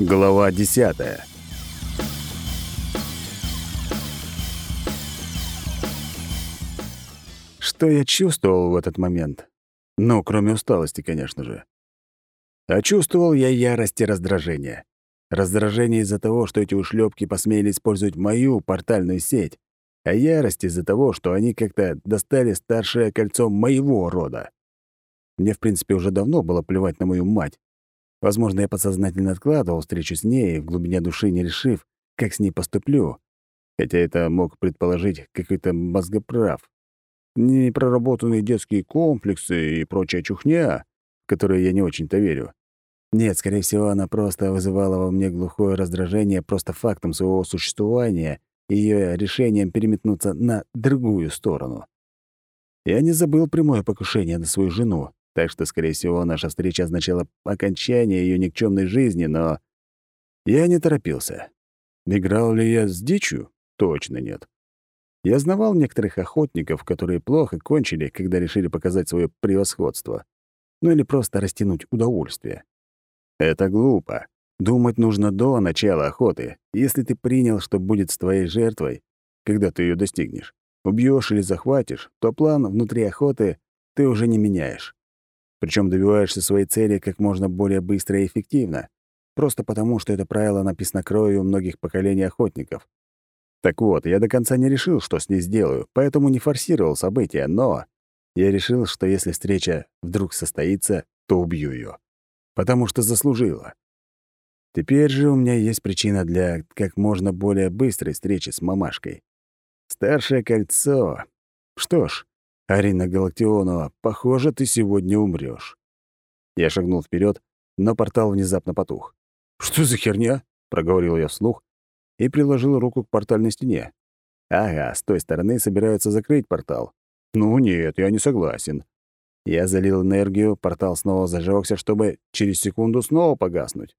Глава 10. Что я чувствовал в этот момент? Ну, кроме усталости, конечно же. А чувствовал я ярость и раздражение. Раздражение из-за того, что эти ушлепки посмели использовать мою портальную сеть, а ярость из-за того, что они как-то достали старшее кольцо моего рода. Мне, в принципе, уже давно было плевать на мою мать. Возможно, я подсознательно откладывал встречу с ней, в глубине души не решив, как с ней поступлю. Хотя это мог предположить какой-то мозгоправ. Непроработанные детские комплексы и прочая чухня, в которые я не очень-то верю. Нет, скорее всего, она просто вызывала во мне глухое раздражение просто фактом своего существования и её решением переметнуться на другую сторону. Я не забыл прямое покушение на свою жену, так что, скорее всего, наша встреча означала окончание ее никчемной жизни, но я не торопился. Играл ли я с дичью? Точно нет. Я знавал некоторых охотников, которые плохо кончили, когда решили показать свое превосходство. Ну или просто растянуть удовольствие. Это глупо. Думать нужно до начала охоты. Если ты принял, что будет с твоей жертвой, когда ты ее достигнешь, убьешь или захватишь, то план внутри охоты ты уже не меняешь. Причем добиваешься своей цели как можно более быстро и эффективно, просто потому, что это правило написано кровью многих поколений охотников. Так вот, я до конца не решил, что с ней сделаю, поэтому не форсировал события, но я решил, что если встреча вдруг состоится, то убью ее, потому что заслужила. Теперь же у меня есть причина для как можно более быстрой встречи с мамашкой. Старшее кольцо. Что ж, «Арина Галактионова, похоже, ты сегодня умрёшь». Я шагнул вперед, но портал внезапно потух. «Что за херня?» — проговорил я вслух и приложил руку к портальной стене. «Ага, с той стороны собираются закрыть портал. Ну нет, я не согласен». Я залил энергию, портал снова зажёгся, чтобы через секунду снова погаснуть.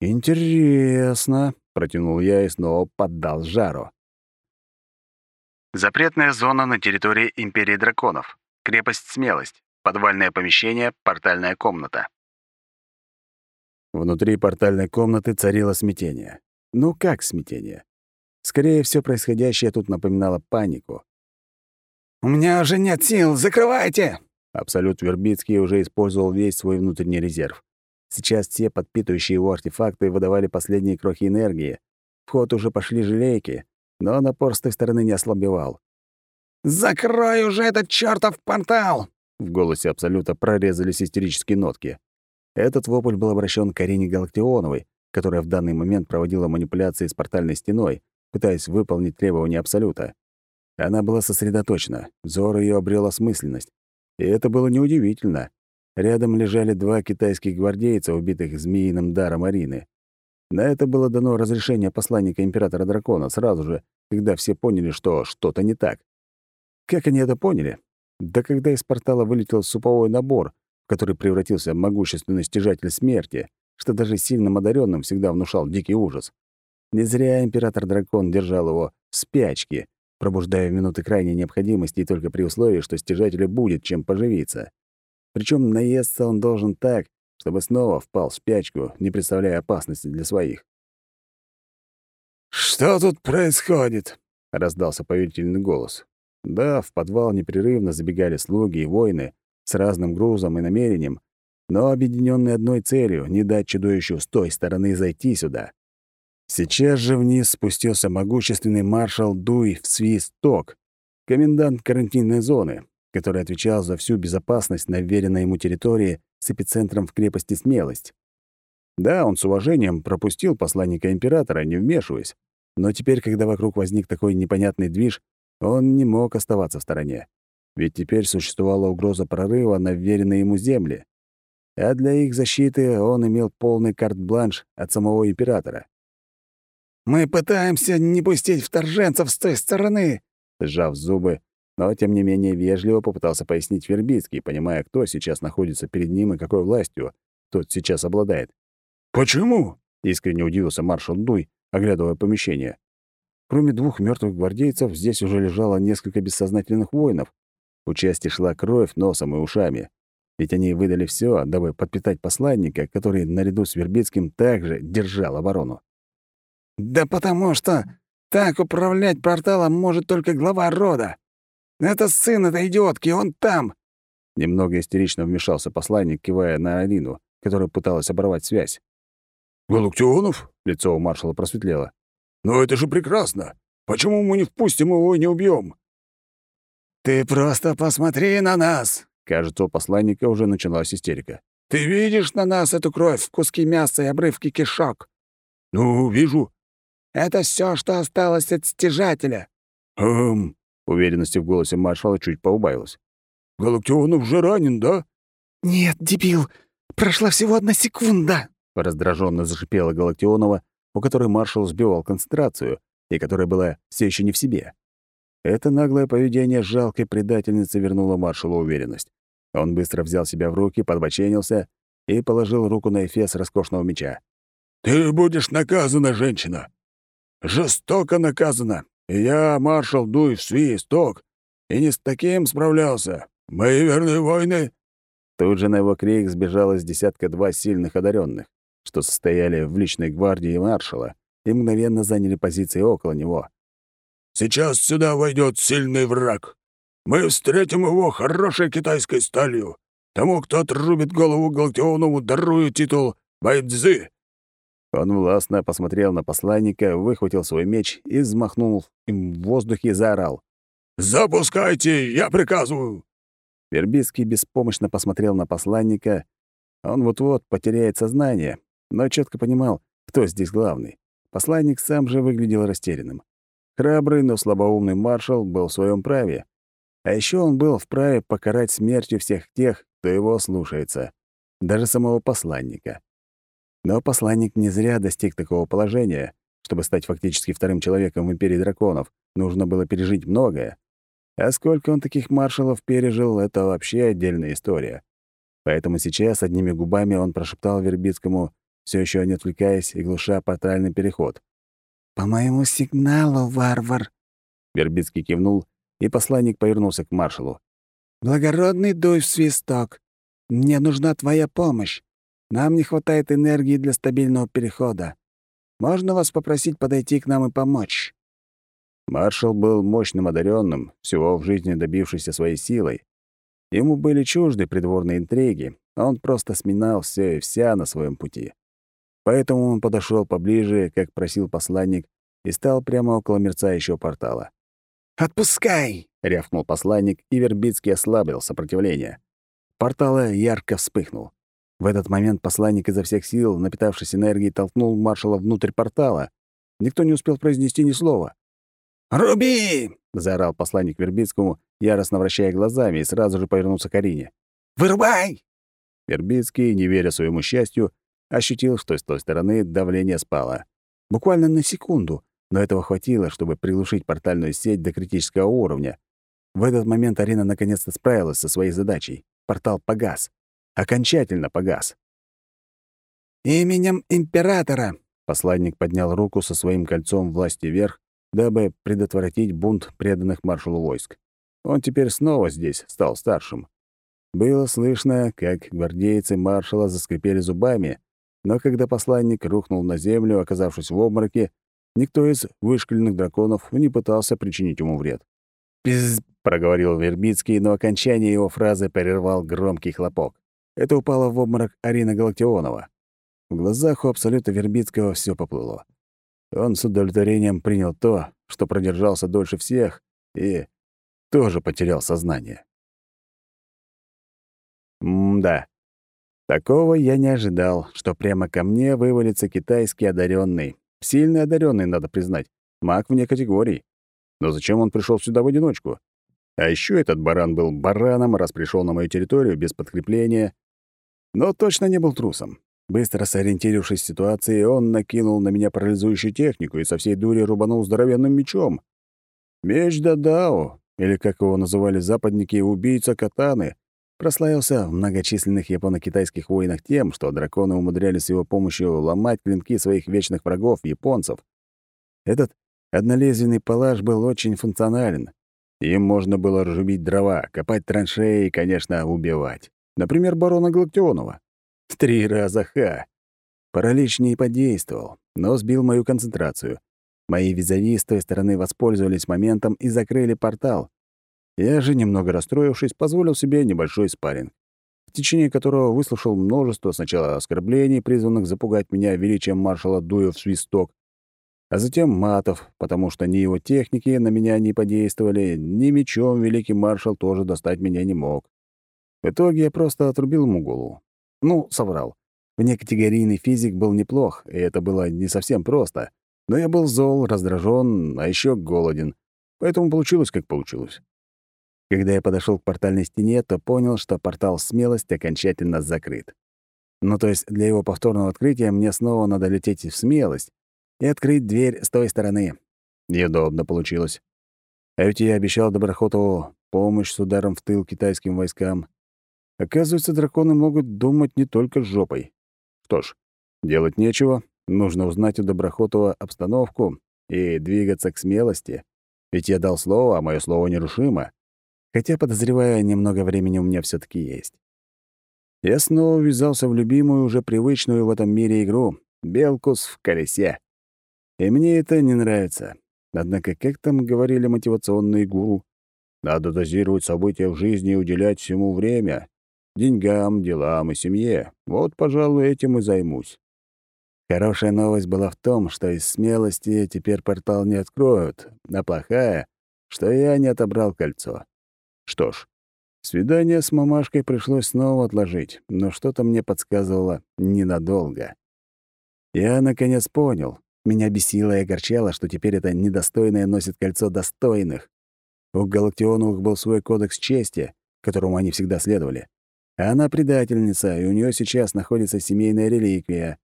«Интересно», — протянул я и снова поддал жару. Запретная зона на территории Империи Драконов. Крепость Смелость. Подвальное помещение, портальная комната. Внутри портальной комнаты царило смятение. Ну как смятение? Скорее, все происходящее тут напоминало панику. «У меня уже нет сил, закрывайте!» Абсолют Вербицкий уже использовал весь свой внутренний резерв. Сейчас все подпитывающие его артефакты выдавали последние крохи энергии. В ход уже пошли желейки, но напор с той стороны не ослабевал. «Закрой уже этот чертов портал!» В голосе Абсолюта прорезались истерические нотки. Этот вопль был обращен к Арине Галактионовой, которая в данный момент проводила манипуляции с портальной стеной, пытаясь выполнить требования Абсолюта. Она была сосредоточена, взор ее обрел осмысленность. И это было неудивительно. Рядом лежали два китайских гвардейца, убитых змеиным даром Арины. На это было дано разрешение посланника императора дракона сразу же, когда все поняли, что что-то не так. Как они это поняли? Да когда из портала вылетел суповой набор, в который превратился могущественный стяжатель смерти, что даже сильным одаренным всегда внушал дикий ужас. Не зря император-дракон держал его в спячке, пробуждая в минуты крайней необходимости и только при условии, что стяжателю будет чем поживиться. Причем наесться он должен так, чтобы снова впал в спячку, не представляя опасности для своих. «Что тут происходит?» — раздался повелительный голос. Да, в подвал непрерывно забегали слуги и воины с разным грузом и намерением, но объединенные одной целью — не дать чудовищу с той стороны зайти сюда. Сейчас же вниз спустился могущественный маршал Дуй в свисток, комендант карантинной зоны, который отвечал за всю безопасность на вверенной ему территории с эпицентром в крепости Смелость. Да, он с уважением пропустил посланника императора, не вмешиваясь, но теперь, когда вокруг возник такой непонятный движ, он не мог оставаться в стороне. Ведь теперь существовала угроза прорыва на вверенные ему земли. А для их защиты он имел полный карт-бланш от самого императора. «Мы пытаемся не пустить вторженцев с той стороны», сжав зубы, но, тем не менее, вежливо попытался пояснить Вербицкий, понимая, кто сейчас находится перед ним и какой властью тот сейчас обладает. «Почему?» — искренне удивился маршал Дуй, оглядывая помещение. Кроме двух мертвых гвардейцев, здесь уже лежало несколько бессознательных воинов. У части шла кровь носом и ушами. Ведь они выдали все, дабы подпитать посланника, который наряду с Вербицким также держал оборону. «Да потому что так управлять порталом может только глава рода. Это сын этой идиотки, он там!» Немного истерично вмешался посланник, кивая на Алину, которая пыталась оборвать связь. «Галактионов?» — лицо у маршала просветлело. «Но это же прекрасно! Почему мы не впустим его и не убьем? «Ты просто посмотри на нас!» Кажется, у посланника уже началась истерика. «Ты видишь на нас эту кровь, куски мяса и обрывки кишок?» «Ну, вижу». «Это все, что осталось от стяжателя». «Эм...» Уверенности в голосе маршала чуть поубавилась. «Галактионов же ранен, да?» «Нет, дебил, прошла всего одна секунда!» Раздраженно зашипела Галактионова, у которой маршал сбивал концентрацию и которая была все еще не в себе. Это наглое поведение жалкой предательницы вернуло маршалу уверенность. Он быстро взял себя в руки, подбоченился и положил руку на эфес роскошного меча. «Ты будешь наказана, женщина! Жестоко наказана! И я, маршал Дуй в свисток, и не с таким справлялся. Мои верные воины...» Тут же на его крик сбежалось десятка-два сильных одаренных, что состояли в личной гвардии маршала и мгновенно заняли позиции около него. «Сейчас сюда войдет сильный враг. Мы встретим его хорошей китайской сталью. Тому, кто отрубит голову Галтионову, дарую титул Байдзы». Он властно посмотрел на посланника, выхватил свой меч и, взмахнул им в воздухе, и заорал. «Запускайте! Я приказываю!» Вербицкий беспомощно посмотрел на посланника. Он вот-вот потеряет сознание, но четко понимал, кто здесь главный. Посланник сам же выглядел растерянным. Храбрый, но слабоумный маршал был в своем праве. А еще он был вправе покарать смертью всех тех, кто его слушается, даже самого посланника. Но посланник не зря достиг такого положения. Чтобы стать фактически вторым человеком в Империи драконов, нужно было пережить многое. А сколько он таких маршалов пережил, это вообще отдельная история. Поэтому сейчас одними губами он прошептал Вербицкому, все еще не отвлекаясь и глуша портальный переход. «По моему сигналу, варвар!» Вербицкий кивнул, и посланник повернулся к маршалу. «Благородный дуй в свисток. Мне нужна твоя помощь. Нам не хватает энергии для стабильного перехода. Можно вас попросить подойти к нам и помочь?» Маршал был мощным одаренным, всего в жизни добившийся своей силой. Ему были чужды придворные интриги, а он просто сминал все и вся на своем пути. Поэтому он подошел поближе, как просил посланник, и стал прямо около мерцающего портала. «Отпускай!» — рявкнул посланник, и Вербицкий ослабил сопротивление. Портал ярко вспыхнул. В этот момент посланник изо всех сил, напитавшись энергией, толкнул маршала внутрь портала. Никто не успел произнести ни слова. «Руби!» — заорал посланник Вербицкому, яростно вращая глазами, и сразу же повернулся к Арине. «Вырубай!» Вербицкий, не веря своему счастью, ощутил, что с той стороны давление спало. Буквально на секунду, но этого хватило, чтобы приглушить портальную сеть до критического уровня. В этот момент Арина наконец-то справилась со своей задачей. Портал погас. Окончательно погас. «Именем Императора!» Посланник поднял руку со своим кольцом власти вверх, дабы предотвратить бунт преданных маршалу войск. Он теперь снова здесь, стал старшим. Было слышно, как гвардейцы маршала заскрипели зубами, но когда посланник рухнул на землю, оказавшись в обмороке, никто из вышкаленных драконов не пытался причинить ему вред. «Пиз...» — проговорил Вербицкий, но окончание его фразы прервал громкий хлопок. Это упало в обморок Арина Галактионова. В глазах у Абсолюта Вербицкого все поплыло. Он с удовлетворением принял то, что продержался дольше всех, и тоже потерял сознание. М-да. Такого я не ожидал, что прямо ко мне вывалится китайский одаренный. Сильный одаренный, надо признать. Маг вне категорий. Но зачем он пришел сюда в одиночку? А еще этот баран был бараном, раз пришел на мою территорию без подкрепления. Но точно не был трусом. Быстро сориентировавшись в ситуации, он накинул на меня парализующую технику и со всей дури рубанул здоровенным мечом. Меч Дадао, или как его называли западники, убийца катаны, прославился в многочисленных японо-китайских войнах тем, что драконы умудрялись с его помощью ломать клинки своих вечных врагов, японцев. Этот однолезвенный палаш был очень функционален. Им можно было разрубить дрова, копать траншеи и, конечно, убивать. Например, барона Галактионова. Три раза ха. Паралич не подействовал, но сбил мою концентрацию. Мои визави с той стороны воспользовались моментом и закрыли портал. Я же, немного расстроившись, позволил себе небольшой спарринг, в течение которого выслушал множество сначала оскорблений, призванных запугать меня величием маршала Дуя в свисток, а затем матов, потому что ни его техники на меня не подействовали, ни мечом великий маршал тоже достать меня не мог. В итоге я просто отрубил ему голову. Ну, соврал. Внекатегорийный физик был неплох, и это было не совсем просто. Но я был зол, раздражен, а еще голоден. Поэтому получилось, как получилось. Когда я подошел к портальной стене, то понял, что портал «Смелость» окончательно закрыт. Ну, то есть для его повторного открытия мне снова надо лететь в «Смелость», и открыть дверь с той стороны. Неудобно получилось. А ведь я обещал Доброхотову помощь с ударом в тыл китайским войскам. Оказывается, драконы могут думать не только жопой. Что ж, делать нечего. Нужно узнать у Доброхотова обстановку и двигаться к смелости. Ведь я дал слово, а мое слово нерушимо. Хотя, подозревая, немного времени у меня все таки есть. Я снова ввязался в любимую, уже привычную в этом мире игру — «Белкус в колесе». И мне это не нравится. Однако, как там говорили мотивационные гуру, надо дозировать события в жизни и уделять всему время. Деньгам, делам и семье. Вот, пожалуй, этим и займусь. Хорошая новость была в том, что из смелости теперь портал не откроют, а плохая, что я не отобрал кольцо. Что ж, свидание с мамашкой пришлось снова отложить, но что-то мне подсказывало ненадолго. Я, наконец, понял, меня бесило и огорчало, что теперь это недостойное носит кольцо достойных. У Галактионовых был свой кодекс чести, которому они всегда следовали. Она предательница, и у нее сейчас находится семейная реликвия.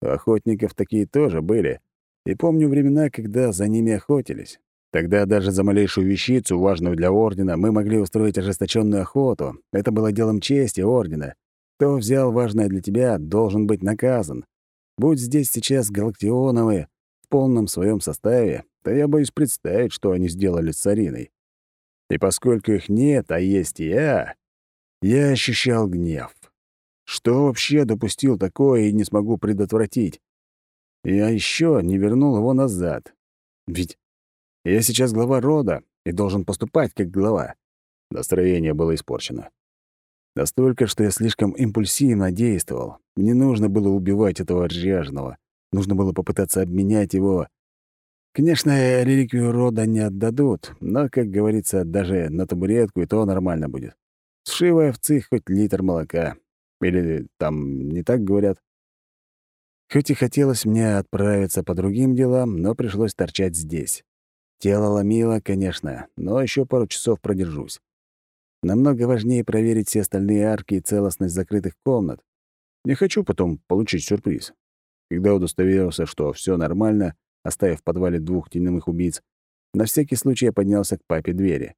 У охотников такие тоже были. И помню времена, когда за ними охотились. Тогда даже за малейшую вещицу, важную для Ордена, мы могли устроить ожесточенную охоту. Это было делом чести Ордена. Кто взял важное для тебя, должен быть наказан. Будь здесь сейчас галактионовые в полном своем составе, то я боюсь представить, что они сделали с Ариной. И поскольку их нет, а есть я, я ощущал гнев. Что вообще допустил такое и не смогу предотвратить? Я еще не вернул его назад. Ведь я сейчас глава рода и должен поступать как глава. Настроение было испорчено. Настолько, что я слишком импульсивно действовал. Не нужно было убивать этого ряжного. Нужно было попытаться обменять его. Конечно, реликвию рода не отдадут, но, как говорится, даже на табуретку и то нормально будет. Сшивая овцы хоть литр молока. Или там не так говорят. Хоть и хотелось мне отправиться по другим делам, но пришлось торчать здесь. Тело ломило, конечно, но еще пару часов продержусь. Намного важнее проверить все остальные арки и целостность закрытых комнат. Не хочу потом получить сюрприз. Когда удостоверился, что все нормально, оставив в подвале двух теневых убийц, на всякий случай я поднялся к папе двери.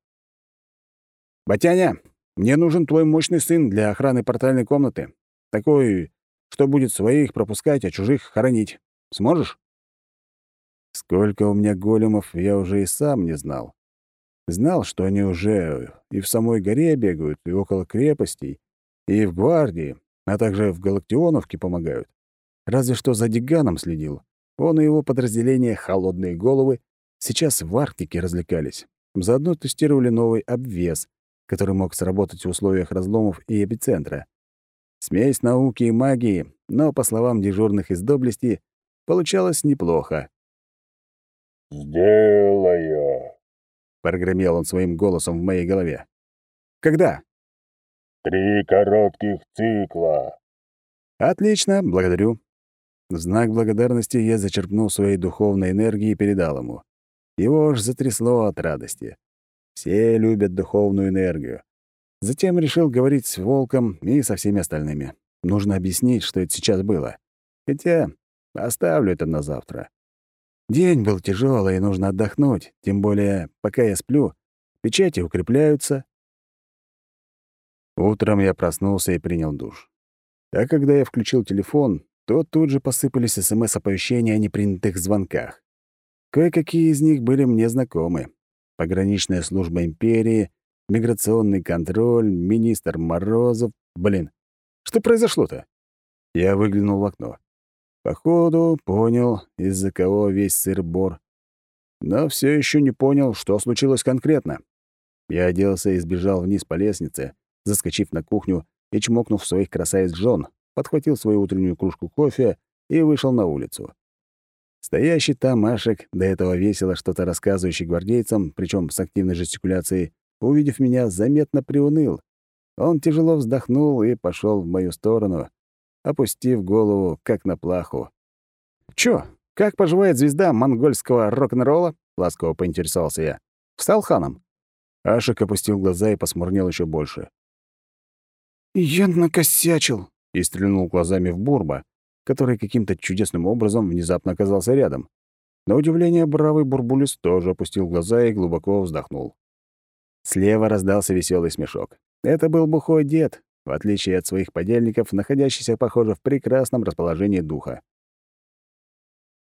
«Батяня, мне нужен твой мощный сын для охраны портальной комнаты. Такой, что будет своих пропускать, а чужих хоронить. Сможешь?» Сколько у меня големов, я уже и сам не знал. Знал, что они уже и в самой горе бегают, и около крепостей, и в гвардии, а также в Галактионовке помогают. Разве что за Диганом следил. Он и его подразделение «Холодные головы» сейчас в Арктике развлекались. Заодно тестировали новый обвес, который мог сработать в условиях разломов и эпицентра. Смесь науки и магии, но, по словам дежурных из доблести, получалось неплохо. «Сделаю», прогремел он своим голосом в моей голове. Когда? Три коротких цикла. Отлично, благодарю. В знак благодарности я зачерпнул своей духовной энергии и передал ему. Его аж затрясло от радости. Все любят духовную энергию. Затем решил говорить с Волком и со всеми остальными. Нужно объяснить, что это сейчас было. Хотя оставлю это на завтра. День был тяжелый, и нужно отдохнуть, тем более, пока я сплю, печати укрепляются. Утром я проснулся и принял душ. А когда я включил телефон, то тут же посыпались СМС-оповещения о непринятых звонках. Кое-какие из них были мне знакомы. Пограничная служба империи, миграционный контроль, министр Морозов, Блин, что произошло-то? Я выглянул в окно. Походу, понял, из-за кого весь сыр-бор. Но все еще не понял, что случилось конкретно. Я оделся и сбежал вниз по лестнице, заскочив на кухню и чмокнув своих красавиц жен, подхватил свою утреннюю кружку кофе и вышел на улицу. Стоящий там Машек, до этого весело что-то рассказывающий гвардейцам, причем с активной жестикуляцией, увидев меня, заметно приуныл. Он тяжело вздохнул и пошел в мою сторону, опустив голову, как на плаху. «Чё, как поживает звезда монгольского рок-н-ролла?» — ласково поинтересовался я. «Встал ханом?» Ашик опустил глаза и посмурнел еще больше. «Я накосячил», — и стрельнул глазами в Бурба, который каким-то чудесным образом внезапно оказался рядом. На удивление, бравый Бурбулис тоже опустил глаза и глубоко вздохнул. Слева раздался веселый смешок. Это был бухой дед, в отличие от своих подельников, находящийся, похоже, в прекрасном расположении духа.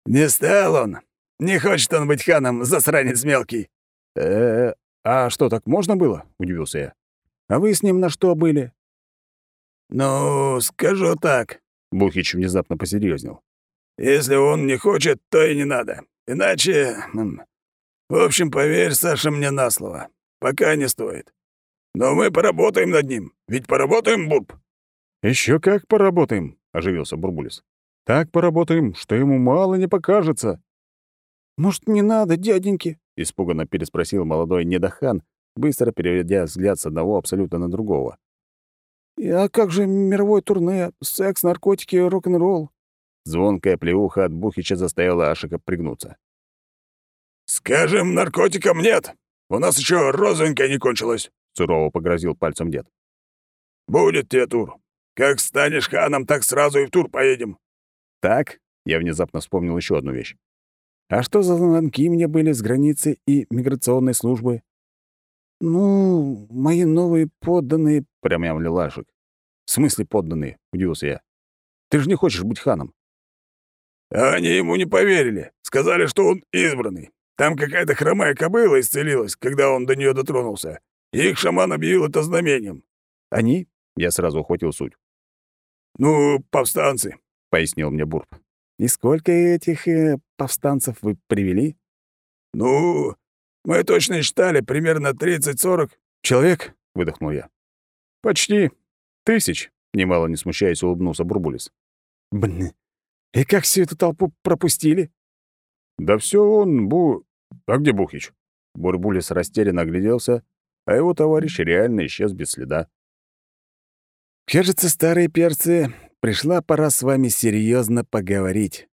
«Не стал он! Не хочет он быть ханом, засранец мелкий!» «Э-э, а что, так можно было?» — удивился я. «А вы с ним на что были?» «Ну, скажу так», — Бухич внезапно посерьезнел. «Если он не хочет, то и не надо. Иначе... В общем, поверь, Саша, мне на слово. Пока не стоит. Но мы поработаем над ним. Ведь поработаем, Бурб?» Еще как поработаем», — оживился Бурбулис. «Так поработаем, что ему мало не покажется». «Может, не надо, дяденьки?» — испуганно переспросил молодой недохан, быстро переведя взгляд с одного абсолютно на другого. «А как же мировое турне, секс, наркотики, рок-н-ролл?» Звонкая плеуха от Бухича заставила Ашика пригнуться. «Скажем, наркотикам нет. У нас еще розовенькая не кончилась», — сурово погрозил пальцем дед. «Будет тебе тур. Как станешь ханом, так сразу и в тур поедем». «Так?» — я внезапно вспомнил еще одну вещь. «А что за звонки мне были с границы и миграционной службы?» «Ну, мои новые подданные...» — промямлил Ашик. «В смысле подданные?» — удивился я. «Ты же не хочешь быть ханом». «Они ему не поверили. Сказали, что он избранный. Там какая-то хромая кобыла исцелилась, когда он до нее дотронулся. Их шаман объявил это знамением». «Они?» — я сразу ухватил суть. «Ну, повстанцы», — пояснил мне Бурб. «И сколько этих э, повстанцев вы привели?» «Ну, мы точно считали, примерно 30-40 человек», — выдохнул я. «Почти тысяч», — немало не смущаясь, улыбнулся Бурбулис. «Блин, и как всю эту толпу пропустили?» «Да все он, Бу... А где Бухич?» Бурбулис растерянно огляделся, а его товарищ реально исчез без следа. «Кажется, старые перцы, пришла пора с вами серьезно поговорить».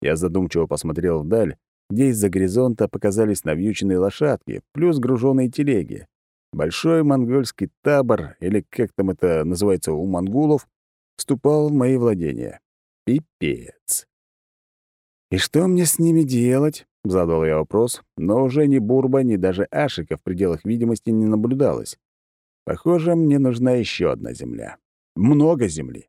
Я задумчиво посмотрел вдаль, где из-за горизонта показались навьюченные лошадки, плюс груженные телеги. Большой монгольский табор, или как там это называется у монгулов, вступал в мои владения. Пипец. «И что мне с ними делать?» — задал я вопрос, но уже ни Бурба, ни даже Ашика в пределах видимости не наблюдалось. Похоже, мне нужна еще одна земля. Много земли.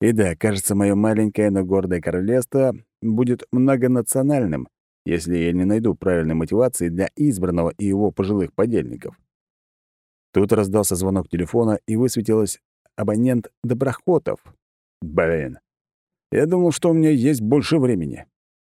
И да, кажется, мое маленькое, но гордое королевство будет многонациональным, если я не найду правильной мотивации для избранного и его пожилых подельников. Тут раздался звонок телефона, и высветилось абонент Доброхотов. Блин. Я думал, что у меня есть больше времени.